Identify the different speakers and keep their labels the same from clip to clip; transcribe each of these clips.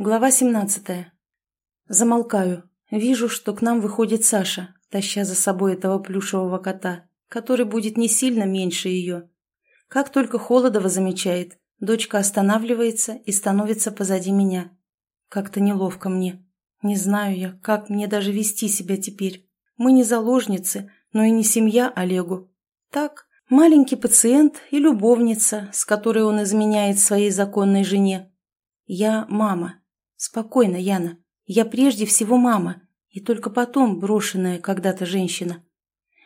Speaker 1: Глава 17. Замолкаю. Вижу, что к нам выходит Саша, таща за собой этого плюшевого кота, который будет не сильно меньше ее. Как только Холодова замечает, дочка останавливается и становится позади меня. Как-то неловко мне. Не знаю я, как мне даже вести себя теперь. Мы не заложницы, но и не семья Олегу. Так, маленький пациент и любовница, с которой он изменяет своей законной жене. Я мама, «Спокойно, Яна. Я прежде всего мама, и только потом брошенная когда-то женщина».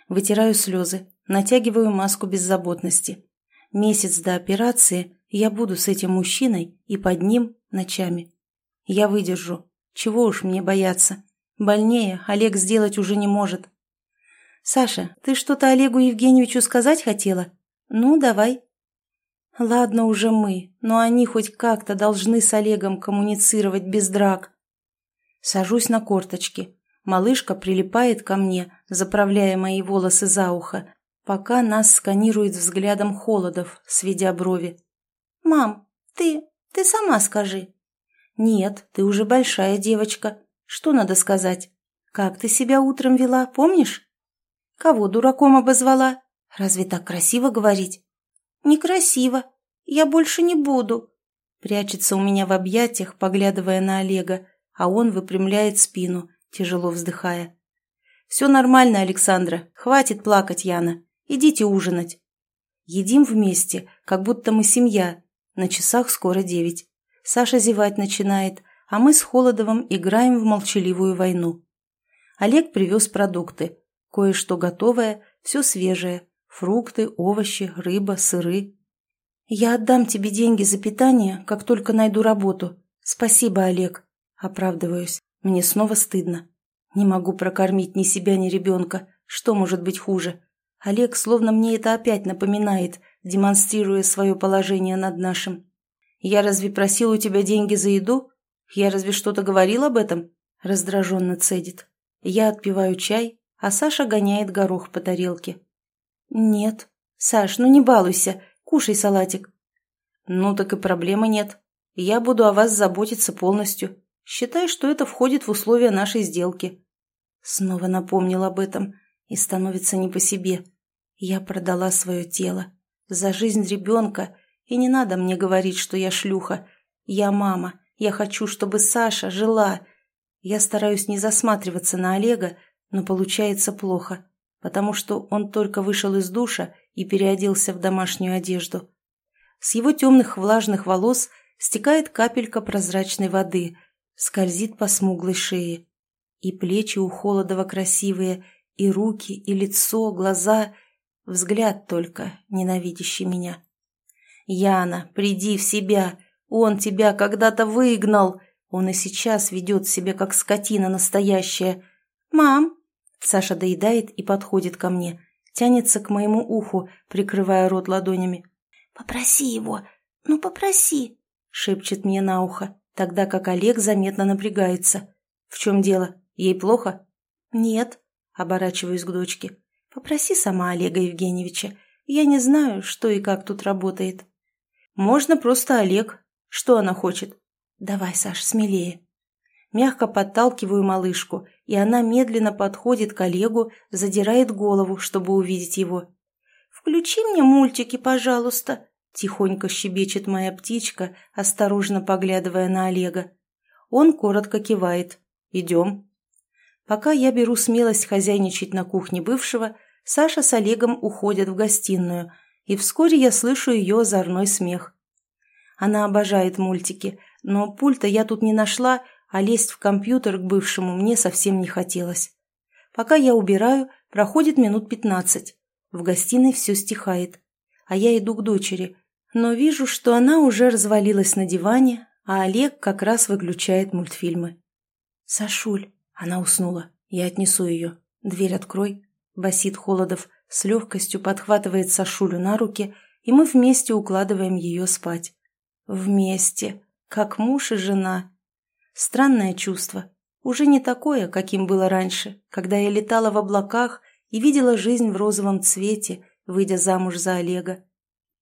Speaker 1: Вытираю слезы, натягиваю маску беззаботности. Месяц до операции я буду с этим мужчиной и под ним ночами. Я выдержу. Чего уж мне бояться. Больнее Олег сделать уже не может. «Саша, ты что-то Олегу Евгеньевичу сказать хотела? Ну, давай». Ладно уже мы, но они хоть как-то должны с Олегом коммуницировать без драк. Сажусь на корточки. Малышка прилипает ко мне, заправляя мои волосы за ухо, пока нас сканирует взглядом Холодов, сведя брови. «Мам, ты... ты сама скажи». «Нет, ты уже большая девочка. Что надо сказать? Как ты себя утром вела, помнишь? Кого дураком обозвала? Разве так красиво говорить?» «Некрасиво. Я больше не буду». Прячется у меня в объятиях, поглядывая на Олега, а он выпрямляет спину, тяжело вздыхая. «Все нормально, Александра. Хватит плакать, Яна. Идите ужинать». Едим вместе, как будто мы семья. На часах скоро девять. Саша зевать начинает, а мы с Холодовым играем в молчаливую войну. Олег привез продукты. Кое-что готовое, все свежее, Фрукты, овощи, рыба, сыры. «Я отдам тебе деньги за питание, как только найду работу. Спасибо, Олег». Оправдываюсь. Мне снова стыдно. Не могу прокормить ни себя, ни ребенка. Что может быть хуже? Олег словно мне это опять напоминает, демонстрируя свое положение над нашим. «Я разве просил у тебя деньги за еду? Я разве что-то говорил об этом?» Раздраженно цедит. Я отпиваю чай, а Саша гоняет горох по тарелке. «Нет. Саш, ну не балуйся. Кушай салатик». «Ну так и проблемы нет. Я буду о вас заботиться полностью. Считай, что это входит в условия нашей сделки». Снова напомнил об этом и становится не по себе. Я продала свое тело. За жизнь ребенка. И не надо мне говорить, что я шлюха. Я мама. Я хочу, чтобы Саша жила. Я стараюсь не засматриваться на Олега, но получается плохо потому что он только вышел из душа и переоделся в домашнюю одежду. С его темных влажных волос стекает капелька прозрачной воды, скользит по смуглой шее. И плечи у Холодова красивые, и руки, и лицо, глаза, взгляд только, ненавидящий меня. «Яна, приди в себя! Он тебя когда-то выгнал! Он и сейчас ведет себя, как скотина настоящая! Мам, Саша доедает и подходит ко мне, тянется к моему уху, прикрывая рот ладонями. «Попроси его, ну попроси», — шепчет мне на ухо, тогда как Олег заметно напрягается. «В чем дело? Ей плохо?» «Нет», — оборачиваюсь к дочке. «Попроси сама Олега Евгеньевича. Я не знаю, что и как тут работает». «Можно просто Олег. Что она хочет?» «Давай, Саш, смелее». Мягко подталкиваю малышку, и она медленно подходит к Олегу, задирает голову, чтобы увидеть его. «Включи мне мультики, пожалуйста», — тихонько щебечет моя птичка, осторожно поглядывая на Олега. Он коротко кивает. «Идем». Пока я беру смелость хозяйничать на кухне бывшего, Саша с Олегом уходят в гостиную, и вскоре я слышу ее озорной смех. Она обожает мультики, но пульта я тут не нашла, а лезть в компьютер к бывшему мне совсем не хотелось. Пока я убираю, проходит минут пятнадцать. В гостиной все стихает. А я иду к дочери, но вижу, что она уже развалилась на диване, а Олег как раз выключает мультфильмы. «Сашуль!» Она уснула. Я отнесу ее. «Дверь открой!» Басит Холодов, с легкостью подхватывает Сашулю на руки, и мы вместе укладываем ее спать. Вместе, как муж и жена. Странное чувство. Уже не такое, каким было раньше, когда я летала в облаках и видела жизнь в розовом цвете, выйдя замуж за Олега.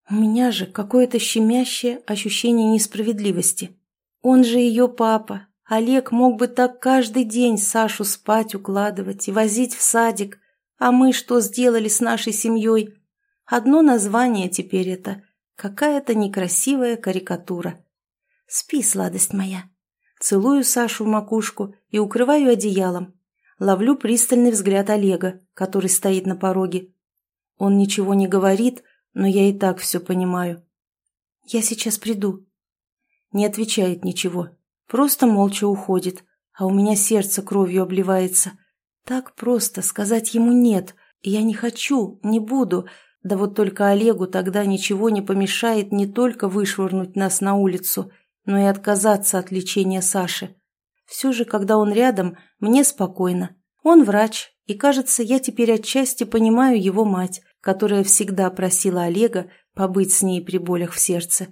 Speaker 1: У меня же какое-то щемящее ощущение несправедливости. Он же ее папа. Олег мог бы так каждый день Сашу спать укладывать и возить в садик. А мы что сделали с нашей семьей? Одно название теперь это. Какая-то некрасивая карикатура. Спи, сладость моя. Целую Сашу в макушку и укрываю одеялом. Ловлю пристальный взгляд Олега, который стоит на пороге. Он ничего не говорит, но я и так все понимаю. «Я сейчас приду». Не отвечает ничего, просто молча уходит, а у меня сердце кровью обливается. Так просто сказать ему «нет», я не хочу, не буду, да вот только Олегу тогда ничего не помешает не только вышвырнуть нас на улицу, но и отказаться от лечения Саши. Все же, когда он рядом, мне спокойно. Он врач, и, кажется, я теперь отчасти понимаю его мать, которая всегда просила Олега побыть с ней при болях в сердце.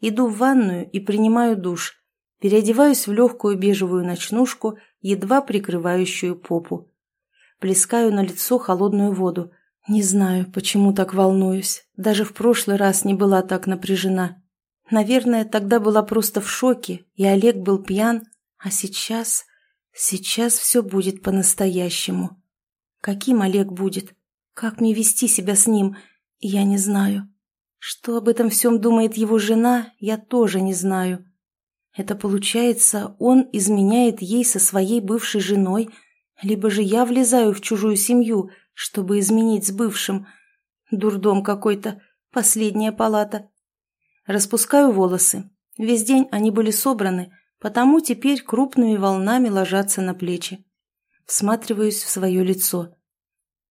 Speaker 1: Иду в ванную и принимаю душ. Переодеваюсь в легкую бежевую ночнушку, едва прикрывающую попу. Плескаю на лицо холодную воду. Не знаю, почему так волнуюсь. Даже в прошлый раз не была так напряжена. Наверное, тогда была просто в шоке, и Олег был пьян, а сейчас... Сейчас все будет по-настоящему. Каким Олег будет? Как мне вести себя с ним? Я не знаю. Что об этом всем думает его жена, я тоже не знаю. Это получается, он изменяет ей со своей бывшей женой, либо же я влезаю в чужую семью, чтобы изменить с бывшим. Дурдом какой-то, последняя палата. Распускаю волосы. Весь день они были собраны, потому теперь крупными волнами ложатся на плечи. Всматриваюсь в свое лицо.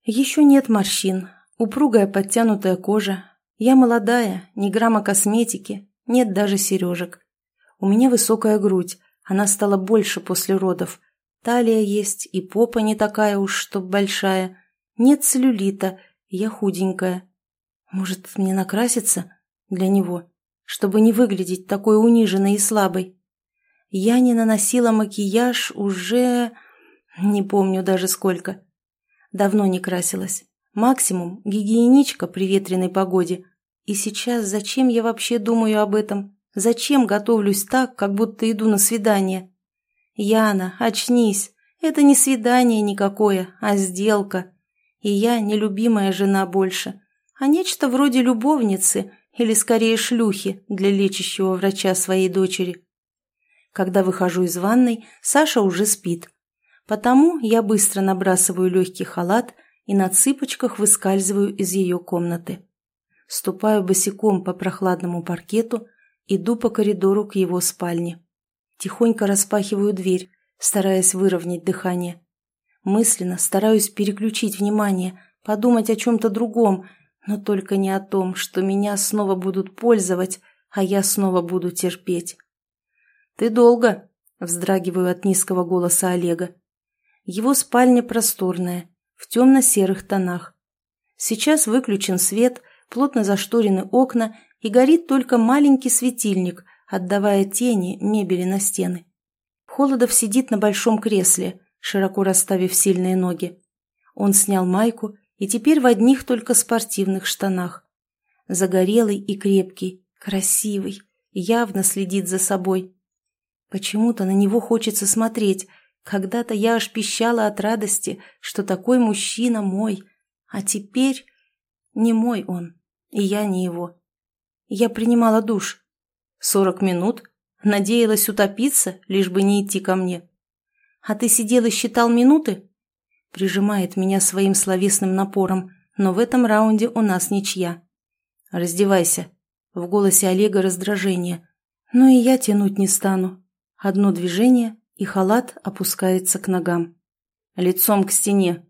Speaker 1: Еще нет морщин, упругая подтянутая кожа. Я молодая, ни грамма косметики, нет даже сережек. У меня высокая грудь, она стала больше после родов. Талия есть, и попа не такая уж, чтоб большая. Нет целлюлита, я худенькая. Может, мне накраситься для него, чтобы не выглядеть такой униженной и слабой? Я не наносила макияж уже... не помню даже сколько. Давно не красилась. Максимум гигиеничка при ветреной погоде. И сейчас зачем я вообще думаю об этом? Зачем готовлюсь так, как будто иду на свидание? Яна, очнись. Это не свидание никакое, а сделка. И я не любимая жена больше, а нечто вроде любовницы или скорее шлюхи для лечащего врача своей дочери. Когда выхожу из ванной, Саша уже спит. Потому я быстро набрасываю легкий халат и на цыпочках выскальзываю из ее комнаты. Ступаю босиком по прохладному паркету, иду по коридору к его спальне. Тихонько распахиваю дверь, стараясь выровнять дыхание. Мысленно стараюсь переключить внимание, подумать о чем-то другом, но только не о том, что меня снова будут пользовать, а я снова буду терпеть. «Ты долго?» – вздрагиваю от низкого голоса Олега. Его спальня просторная, в темно-серых тонах. Сейчас выключен свет, плотно зашторены окна и горит только маленький светильник, отдавая тени мебели на стены. Холодов сидит на большом кресле, широко расставив сильные ноги. Он снял майку и теперь в одних только спортивных штанах. Загорелый и крепкий, красивый, явно следит за собой. Почему-то на него хочется смотреть. Когда-то я аж пищала от радости, что такой мужчина мой. А теперь не мой он, и я не его. Я принимала душ. Сорок минут. Надеялась утопиться, лишь бы не идти ко мне. А ты сидел и считал минуты? Прижимает меня своим словесным напором, но в этом раунде у нас ничья. Раздевайся. В голосе Олега раздражение. Но и я тянуть не стану. Одно движение, и халат опускается к ногам. Лицом к стене.